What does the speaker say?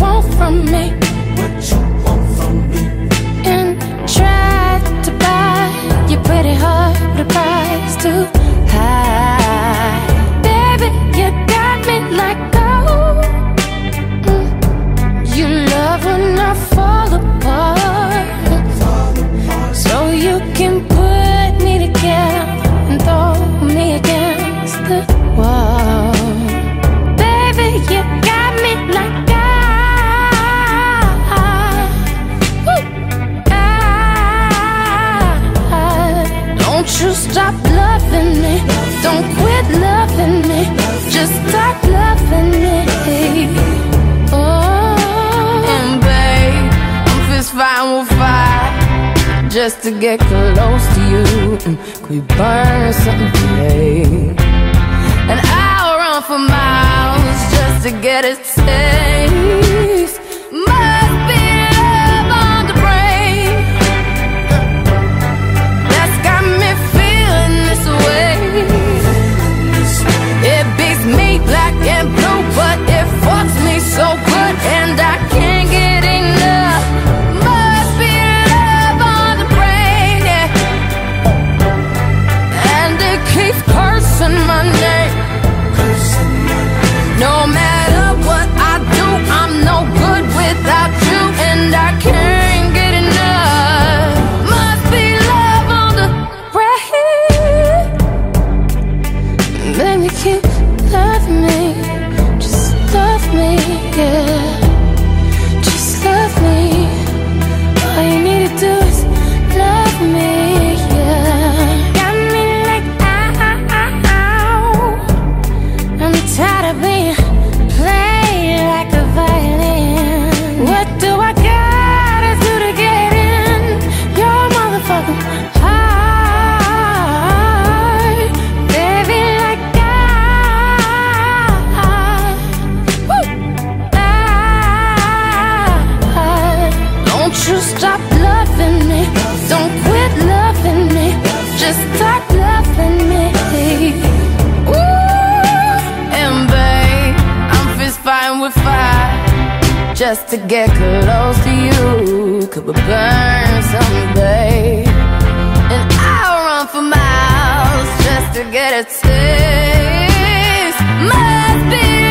want from me? What you want from me? And try to buy your pretty heart with a price too you stop loving me. Don't quit loving me. Just stop loving me. Oh, and babe, I'm fist fighting with fire just to get close to you. Could we burn something today? And I'll run for miles just to get a taste. Tired of being played like a violin. What do I gotta do to get in your motherfucking heart, baby? Like I, Woo! I, don't you stop just to get close to you. Could we burn someday? And I'll run for miles just to get a taste. Must be